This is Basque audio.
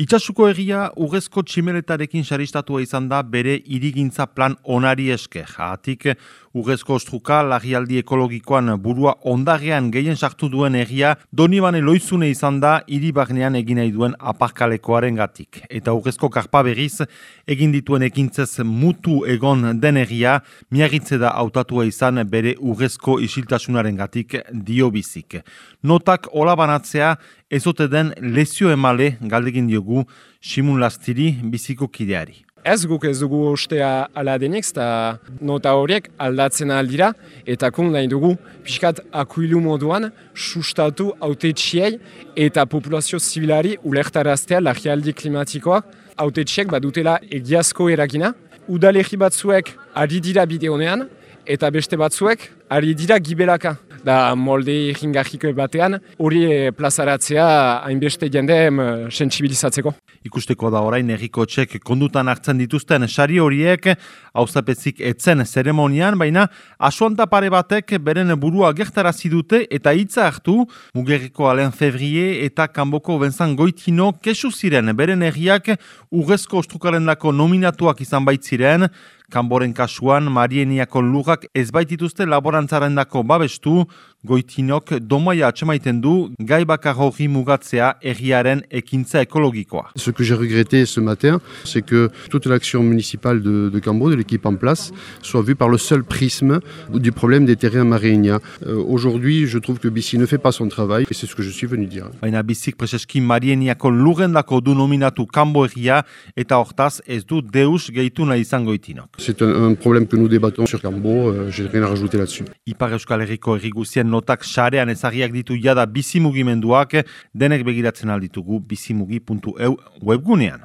Itxasuko egia urrezko tximeletarekin saristatua izan da bere irigintza plan onari eske. Hatik urrezko ostruka lagialdi ekologikoan burua ondagean gehien sartu duen egia donibane loizune izan da iribagnean egin nahi duen aparkalekoaren gatik. Eta urrezko karpa berriz egin dituen ekintzez mutu egon den egia miagitze da hautatua izan bere urrezko isiltasunaren gatik dio bizik. Notak olabanatzea ezote den lezio emale galdegin diogu Simun Lastiri biziko kideari. Ez guk ez dugu ostea ala denik, eta nota horiek aldatzen aldira, eta kun nahi dugu pixkat akuilu moduan sustatu autetxiei eta populazio zibilari ulertaraztea lagialdi klimatikoak autetxiek badutela egiazko eragina. Udalegi batzuek ari dira bideonean, eta beste batzuek ari dira gibelaka da molde ringarriko batean, hori eh, plazaratzea hainbeste jende sensibilizatzeko. Ikusteko da orain erriko txek kondutan hartzen dituzten sari horiek, hauzapezik etzen zeremonian, baina asuanta pare batek beren burua gertarazi dute eta hitza hartu, mugerriko alen fevrie eta kanboko benzan goitino kesu ziren. Beren erriak urrezko ostrukaren nominatuak izan baitziren, Kanboren kasuan, Marieniako lugak ez baitituzte laborantzaren dako babestu, goitinok domaia atxemaiten du gai bakar hori mugatzea erriaren ekintza ekologikoa. Ce que j'ai regretté ce matin, c'est que toute l'action municipale de, de Cambo, de l'équipe en place, soit vue par le seul prisme du problème des terrains Marienia. Euh, Aujourd'hui, je trouve que Bissi ne fait pas son travail, et c'est ce que je suis venu dire. Baina bizik preseski Marieniako lugendako du nominatu Kambo erria, eta hortaz ez du deus gehitu nahi izango itinok. C'est un, un problème que nous débattons sur Cambo, euh, j'ai rien à rajouter là-dessus. Ipar Euskal Herriko erriguzien notak sarean ezagiak ditu jada bizimugimenduak, denek begiratzen alditugu bizimugi.eu webgunean.